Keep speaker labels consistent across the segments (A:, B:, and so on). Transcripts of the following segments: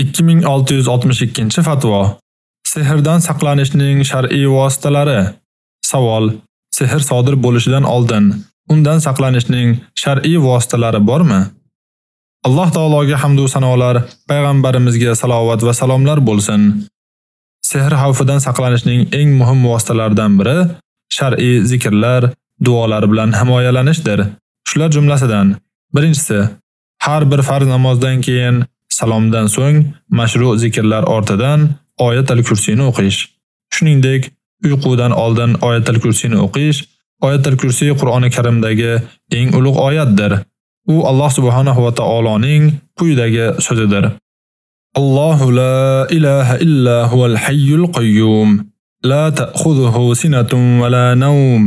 A: 2662-fatvo. Sehrdan saqlanishning shar'iy vositalari. Savol: Sehr sodir bo'lishidan oldin undan saqlanishning shar'iy vositalari bormi? Alloh taologa hamd va sanolar, payg'ambarimizga salovat va salomlar bo'lsin. Sehr xavfidan saqlanishning eng muhim vositalaridan biri shar'iy zikrlar, duolar bilan himoyalanishdir. Shular jumlasidan: Birinchisi, har bir farz namozdan keyin salomdan so'ng mashru zikrlar ortidan oyatul kursini o'qish. Shuningdek, uyqudan oldin oyatul kursini o'qish Oyatul kursi Qur'oni Karimdagi eng ulug' oyatdir. U Alloh subhanahu va taoloning quyidagi so'zidir. Allohu la ilaha illa huval hayyul qayyum. La ta'khudhuhu sinatun va la nawm.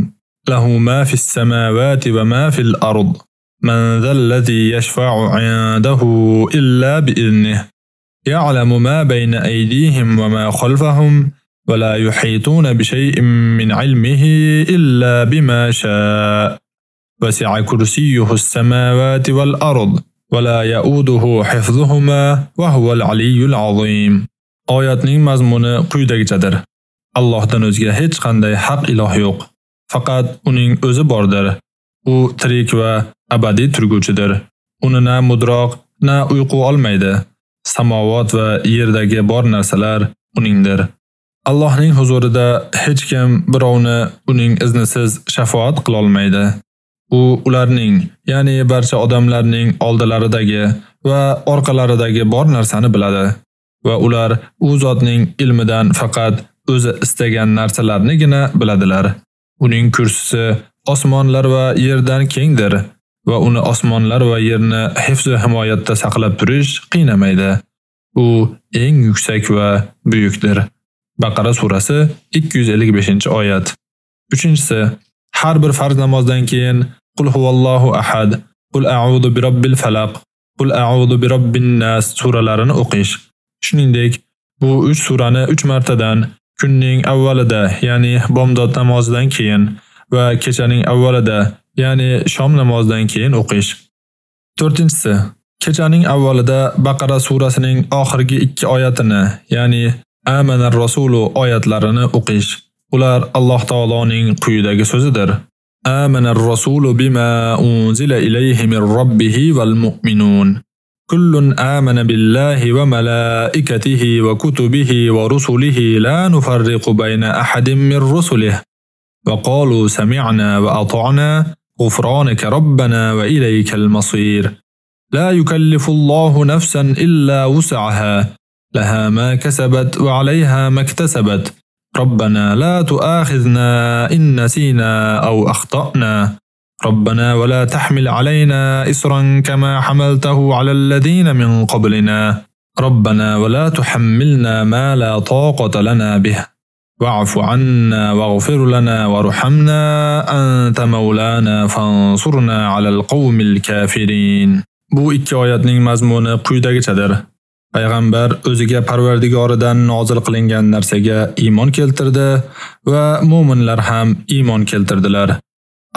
A: Lahu ma fis samawati va ma fil ard. من ذا الذي يشفع عنده إلا بإذنه يعلم ما بين أيديهم وما خلفهم ولا يحيطون بشيء من علمه إلا بما شاء وسع كرسيه السماوات والأرض ولا يؤوده حفظهما وهو العلي العظيم Oyatning mazmuni quyidagichadir. Allohdan o'zga hech qanday haq iloh yo'q. Faqat uning o'zi bordir. U tirik va abadiy turguvchidir. Uni na mudroq, na uyqu olmaydi. Samovat va yerdagi bor narsalar uningdir. Allohning huzurida hech kim birovni uning iznisiz shafaat qila olmaydi. U ularning, ya'ni barcha odamlarning oldilaridagi va orqalaridagi bor narsani biladi va ular u zotning ilmidan faqat o'zi istagan narsalarnigina biladilar. Uning kursisi osmonlar va yerdan kengdir va uni osmonlar va yerni hifz va himoyatda saqlab turish qiynamaydi. U eng yuksak va buyukdir. Baqara surasi 255-oyat. 3-si Har bir farz namozdan keyin Qul huvallohu ahad, Qul a'udhu birabbil falaq, Qul a'udhu birabbin nas suralarini o'qish. Shuningdek, bu 3 surani 3 martadan kunning avvalida, ya'ni bomdod namozidan keyin va kechaning avvalida, ya'ni shom namozidan keyin o'qish. 4-si Kechaning avvalida Baqara surasining oxirgi 2 oyatini, ya'ni Amanar rasulu oyatlarini o'qish. Ular Alloh taoloning quyidagi so'zidir. Amanar rasulu bima unzila ilayhi min robbihi val mu'minun. Kullun amana billahi va malaikatihi va kutubihi va rusulihi la nufarriqu bayna ahadin min rusulihi. وقالوا سمعنا وأطعنا غفرانك ربنا وإليك المصير. لا يكلف الله نفسا إلا وسعها. لها ما كسبت وعليها ما اكتسبت. ربنا لا تؤاخذنا إن نسينا أو أخطأنا. ربنا ولا تحمل علينا إسرا كما حملته على الذين من قبلنا. ربنا ولا تحملنا ما لا طاقة لنا به. واعف عنا واغفر لنا وارحمنا أنت مولانا فانصرنا على القوم الكافرين Bu ikki oyatning mazmuni quyidagichadir. Payg'ambar o'ziga Parvardigoridan nozil qilingan narsaga iymon keltirdi va mu'minlar ham iymon keltirdilar.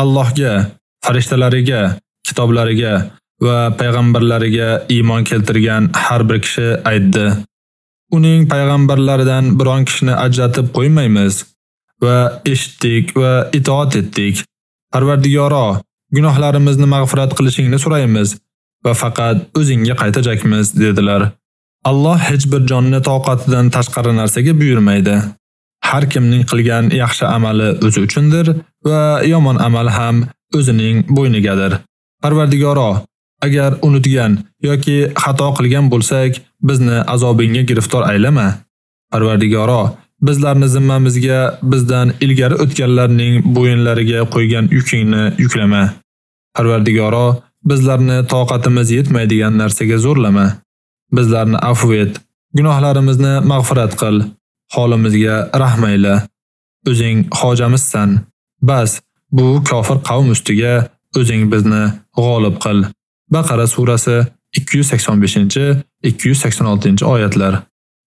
A: Allohga, farishtalariga, kitoblariga va payg'ambarlariga iymon keltirgan har bir kishi aytdi: Uning payg'ambarlaridan biron kishini ajratib qo'ymaymiz va eshitdik va itoat etdik. Parvardigoro, gunohlarimizni mag'firat qilishingni so'raymiz va faqat o'zingga qaytajakmiz dedilar. Alloh hech bir jonni toqatidan tashqari narsaga buyurmaydi. Har kimning qilgan yaxshi amali o'zi uchundir va yomon amal ham o'zining bo'ynigadir. Parvardigoro, agar unutgan yoki xato qilgan bo'lsak, bizni azobingga giriftor aylama. Parvardigoro, bizlarni zimmamizga bizdan ilgari o'tganlarning bo'yinlariga qo'ygan yukingni yuklama. Parvardigoro, bizlarni toqatimiz yetmaydigan narsaga zo'rlama. Bizlarni afv et, gunohlarimizni mag'firat qil, holimizga rahmayla. O'zing hojamizsan. Bas, bu kofir qavm ustiga o'zing bizni g'olib qil. Baqara surasi 285-286-oyatlar.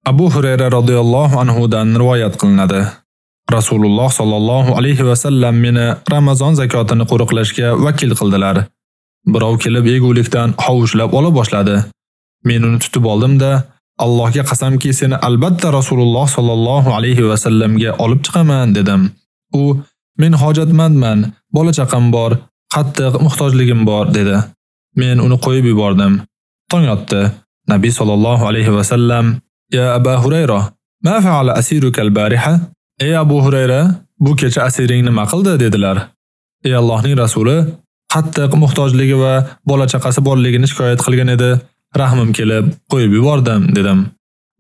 A: Abu Hurayra radhiyallohu anhu dan rivoyat qilinadi. Rasululloh sallallohu alayhi va sallam meni Ramazon zakotini qo'riqlashga vakil qildilar. Birov kelib egulikdan hovushlab ola boshladi. Men uni tutib oldim-da, Allohga qasamki, seni albatta Rasululloh sallallohu alayhi va sallamga olib chiqaman dedim. U men hojatmandman, bola chaqam bor, qattiq muhtojligim bor dedi. Men uni qo'yib yubordim. Tong otdi. Nabiy sallallohu alayhi va sallam: "Ya Abu Hurayra, ma fa'ala asiruka al-bariha?" Ey Abu Hurayra, bu kecha asiring nima qildi dedilar. Ey Allohning rasuli, qattiq muhtojligi va bola chaqasi borligini shikoyat qilgan edi. Rahmim kelib, qo'yib yubordim dedim.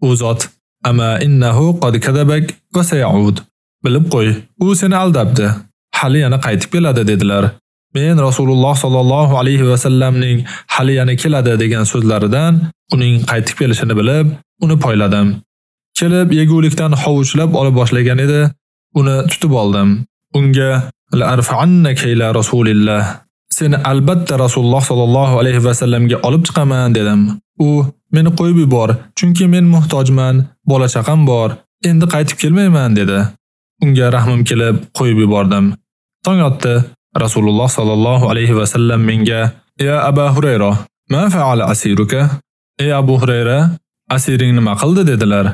A: U zot: "Ama innahu qad kadabak va sayaud." Bilib qo'y, u seni aldabdi. Hali yana qaytib keladi dedilar. Men Rasululloh sallallohu alayhi va sallamning hali yana keladi degan so'zlaridan uning qaytib kelishini bilib, uni poyladim. Kelib yegulikdan hovuchlab olib boshlagan edi, uni tutib oldim. Unga la arfa'annaka ila rasulillah. Seni albatta Rasululloh sallallohu alayhi va sallamga olib chiqaman dedim. U meni qo'yib yubor, chunki men muhtojman, bola chaqam bor, endi qaytib kelmayman dedi. Unga rahmim kelib qo'yib yubordim. Tong otdi. Rasululloh sallallohu alayhi va sallam menga: "Ya Abu Hurayra, ma fa'ala asiruka?" Ey Abu Hurayra, asiring nima qildi dedilar.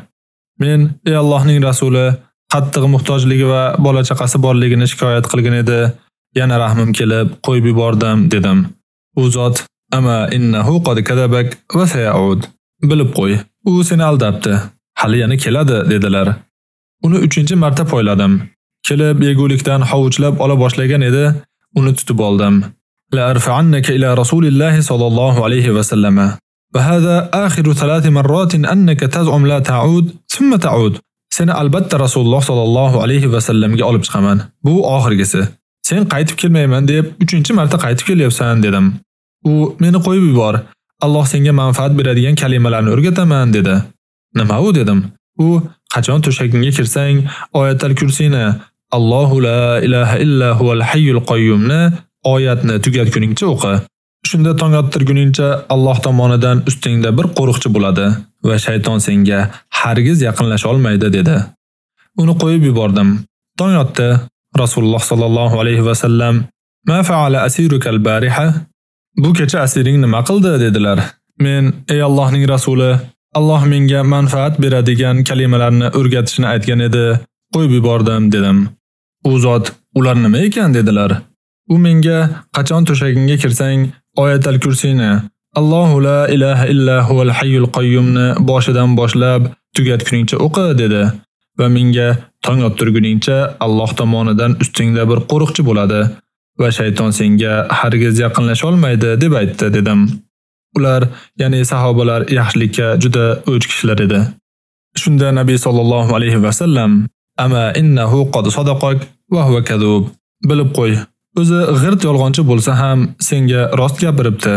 A: Men: "Ey Allohning rasuli, qattiq muhtojligi va bola chaqasi borligini shikoyat qilgan edi. Yana rahmim kelib qo'yib yubordim" dedim. U zot: "Ama innahu qad kadabak va sayaud." Bilib qo'y, u seni aldabdi. Hali yana keladi dedilar. Uni 3-marta poyladim. Kelib yegulikdan hovuchlab ola boshlagan edi, uni tutib oldim. La arfa'annaka ila Rasulillah sallallohu alayhi va sallama. Va hada akhiru thalath marrat annaka taz'um la ta'ud, thumma ta'ud. Seni albatta Rasululloh sallallohu alayhi va sallamga olib chiqaman. Bu oxirgisi. Sen qaytib kelmayman deb 3-chi marta qaytib kelyapsan dedim. U meni qo'yib yubor. Alloh senga manfaat beradigan kalimalarni o'rgataman dedi. Nima u dedim. U qachon to'shagingga kirsang, oyatal kursini Allohu la ilaha illa huval hayyul qayyumni oyatni tugatguningcha o'qi. Shunda tong ottirguningcha Alloh tomonidan ustingda bir qo'riqchi bo'ladi va shayton senga hargiz yaqinlasha olmaydi dedi. Uni qo'yib yubordim. Tong otdi. Rasululloh sallallohu alayhi va sallam: "Ma fa'ala asiruka al-bariha?" Bu kecha asiring nima qildi dedilar. Men: "Ey Allohning rasuli, Alloh menga manfaat beradigan kalimalarni o'rgatishni aytgan edi, qo'yib yubordim" dedim. U zot: "Ular nima ekan?" dedilar. U menga: "Qachon to'shagingga kirsang, oyatal kursini Allohu la ilaha illa huval hayyul qayyumni boshidan boshlab tugatguningcha o'qi" dedi. Va menga tong ottirguningcha Alloh tomonidan ustingda bir qo'riqchi bo'ladi va shayton senga hargiz yaqinlasha olmaydi deb aytdi dedim. Ular, ya'ni sahobalar yaxshilikka juda o'ch kishilar edi. Shunda Nabiy sallallohu alayhi va sallam: "Ama innahu qad sadaqak va huwa kadhub." Bilib qo'y, o'zi g'irt yolg'onchi bo'lsa ham senga rost gapiribdi.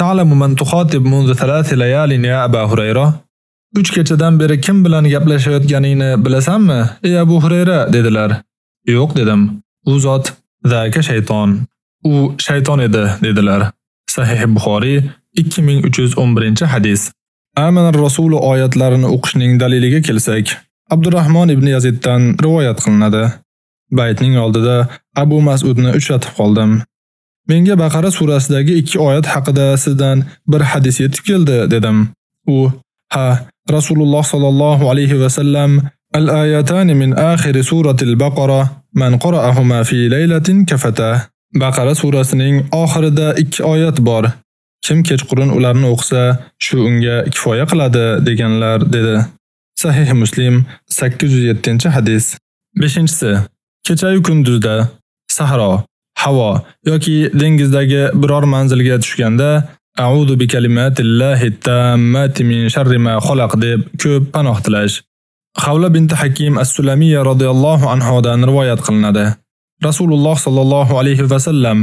A: Ta'lamu man tuxatib mundu thalath layalin ya Abu Hurayra? 3 kechadan beri kim bilan gaplashayotganingni bilasanmi? Ey Abu Hurayra dedilar. Yo'q dedim. U zot zaka shayton. U shayton edi dedilar. Sahih Buxoriy 2311-hadis. Amanar Rasul oyatlarini o'qishning daliliga kelsak, Abdurrahmon ibn Yaziddan rivoyat qilinadi. Baytning oldida Abu Mas'udni uchratib qoldim. Menga Baqara surasidagi 2 oyat haqida sizdan bir hadis yetib keldi dedim. U: "Ha, Rasululloh sallallohu alayhi va sallam al-ayatan min akhir suratil Baqara man qara'ahuma fi laylatin kafata." Baqara surasining oxirida 2 oyat bor. Kim kechqurun ularni o'qisa, shu unga kifoya qiladi deganlar dedi. Sahih Muslim 807-hadis. 5-si. Kecha-yu kunduzda sahro, havo yoki dengizdagi biror manzilga tushganda A'udhu bi kalimatillahi tammati min sharri ma xalaq deb ko'p panoh tilash. Xavla binti Hakim as-Sulamiyya radhiyallohu anha dan rivoyat qilinadi. Rasululloh sallallohu alayhi va sallam: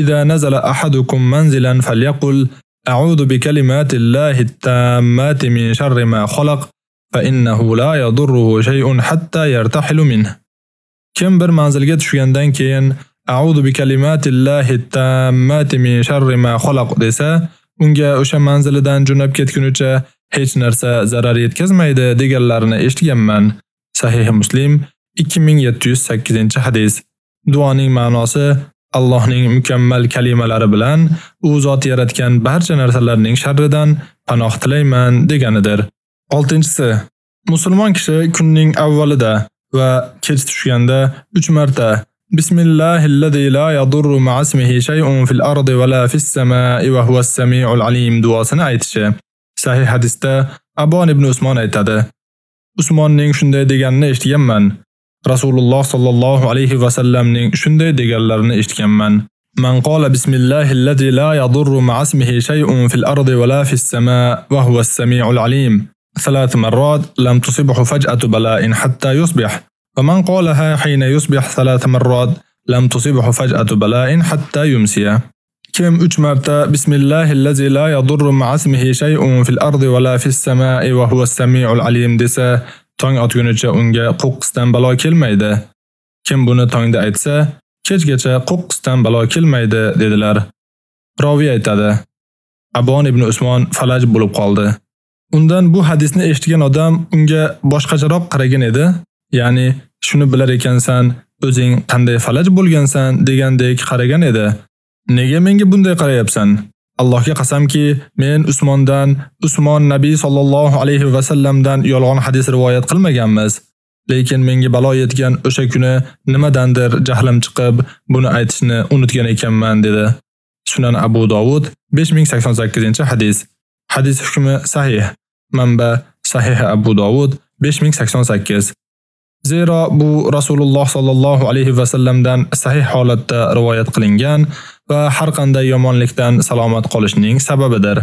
A: "Idza nazala ahadukum manzilan falyaqul a'udhu bi kalimatillahi tammati min sharri ma xalaq fa innahu la yadurruhu shay'un hatta yartahilu minhu." Kim bir manzilga tushgandan keyin A'udhu bi kalimatillahi tammati min sharri ma xalaq desa, unga o'sha manzilidan jo'nab ketgunicha hech narsa zarar yetkazmaydi deganlarini eshitganman. Sahih Muslim 2708-hadis. Duoning ma'nosi Allohning mukammal kalimalari bilan u zot yaratgan barcha narsalarning sharridan panoh tilayman deganidir. 6-si. Musulmon kishi kunning avvalida va kech tushganda 3 marta Bismillahillazi la yadurru ma'asmihi shay'un fil ardi va la fis samai va huwas samiul alim duosini aytishi. Sahih hadisda Abon ibn Usmon aytadi. Usmonning shunday deganini eshitganman. Rasululloh sallallohu alayhi va sallamning shunday deganlarini eshitganman. Man qala bismillahillazi la yadurru ma'asmihi shay'un fil ardi va la fis samai va huwas samiul alim. ثلاث مرات لم تصبح فجأة بلاء حتى يصبح ومن قالها حين يصبح ثلاث مرات لم تصبح فجأة بلاء حتى يمسي كم 3 marta Bismillahillazi la yadurru ma'asmihi shay'un fil ardi va la fis samai va huwas samiul alim desa tong otgunicha unga qo'qqisdan balo kelmaydi. Kim buni tongda aytsa, kechgacha qo'qqisdan balo kelmaydi dedilar. Roviy aytadi. Abon ibn Usmon falaj bo'lib qoldi. Undan bu hadisni eshitgan odam unga boshqacharoq qaragan edi. Ya'ni shuni bilar ekansan, o'zing qanday falaj bo'lgansan degandek qaragan edi. Nega menga bunday qarayapsan? Allohga qasamki, men Usmondan, Usmon Nabiy sallallohu alayhi va sallamdan yolg'on hadis rivoyat qilmaganmiz. Lekin menga balo yetgan o'sha kuni nimadandir jahlim chiqib, buni aytishni unutgan ekanman dedi. Sunan Abu Dovud 5088-hadis. Hadis hukmi sahih. Manba Sahih Abu Dovud 5088. Zero bu Rasululloh sallallohu alayhi va sallamdan sahih holatda rivoyat qilingan va har qanday yomonlikdan salomat qolishning sababidir.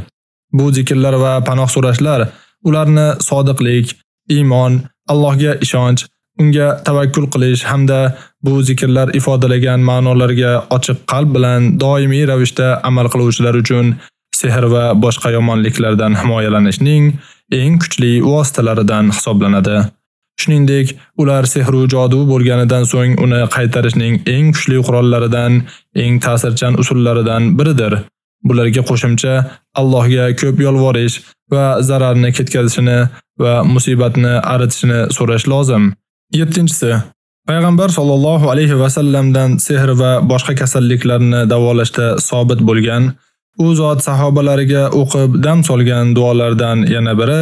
A: Bu zikrlar va panoh so'rashlar ularni sodiqlik, iymon, Allohga ishonch, unga tavakkul qilish hamda bu zikrlar ifodalagan ma'nolarga ochiq qalb bilan doimiy ravishda amal qiluvchilar uchun sehr va boshqa yomonliklardan himoyalanishning eng kuchli vositalaridan hisoblanadi. Shuningdek, ular sehr jodu bo'lganidan so'ng uni qaytarishning eng kuchli qurollaridan, eng ta'sirchan usullaridan biridir. Bularga qo'shimcha Allohga ko'p yolvorish va zararni ketkazishini va musibatni aritishini so'rash lozim. 7-si Payg'ambar sollallohu alayhi va sallamdan sehr va boshqa kasalliklarni davolashda sobit bo'lgan u zot sahobalariga o'qib dam solgan duolardan yana biri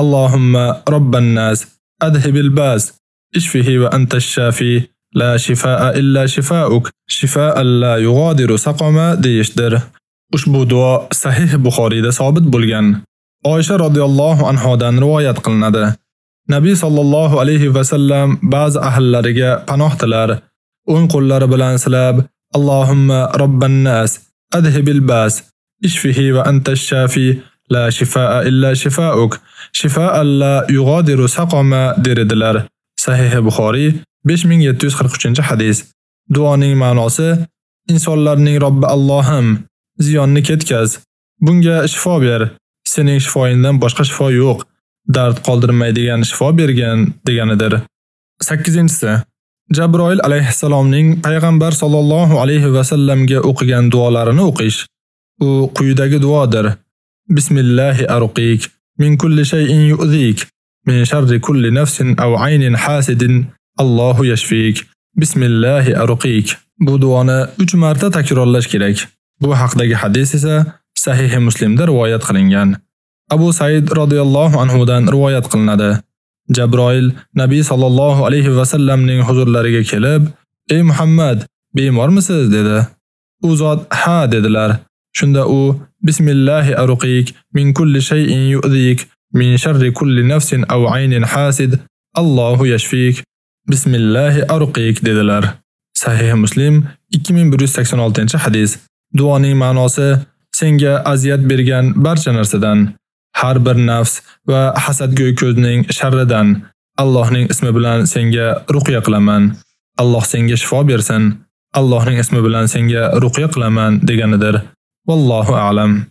A: Allohumma robban nas adhibil bas ishfihi va antash shafi la shifaa illa shifauk shifaan la yughadiru saqama deyishdir. Ushbu duo sahih Buxoriyda sabit bo'lgan. Oysha radhiyallohu anhodan rivoyat qilinadi. Nabiy sallallohu alayhi va sallam ba'zi ahllariga panoh tilar, o'ng qo'llari bilan silab, Allohumma robban nas adhibil الباس ishfihi va الشافي لا شفاء shifaa illa شفاء لا يغادر سقما صحيح derdilar. Sahih Buxoriy 5743-hadis. Duoning ma'nosi insonlarning Robbi Allohim ziyonni ketkaz. Bunga shifo ber. Sening shifoingdan boshqa shifo yo'q. Dard qoldirmaydigan shifo bergan deganidir. 8-si Jabroil alayhissalomning payg'ambar sollallohu alayhi va sallamga o'qigan duolarini o'qish. U quyidagi duodir. Bismillahi arqik min kulli shay'in yu'zik min sharri kulli nafsin aw 'aynin hasidin Allohu yashfik. Bismillahi arqik. Bu duoni 3 marta takrorlash kerak. Bu haqdagi hadis esa Sahih Muslimda rivoyat qilingan. Abu Said radhiyallohu anhu dan rivoyat qilinadi. Jabroil Nabiy sallallohu alayhi va sallamning huzurlariga kelib, "Ey Muhammad, bemormisiz?" dedi. U zot "Ha" dedilar. Shunda u "Bismillahi arqik min kulli shay'in yu'zik min sharri kulli nafsin aw 'aynin hasid Allohu yashfik." Bismillahi arqik dedilar. Sahih Muslim 2186-hadis. Duoning ma'nosi senga aziyat bergan barcha narsadan har bir nafs va hasadgo'y ko'zning sharridan Allohning ismi bilan senga ruqya qilaman. Alloh senga shifo bersin. Allohning ismi bilan senga ruqya qilaman deganidir. Vallohu a'lam.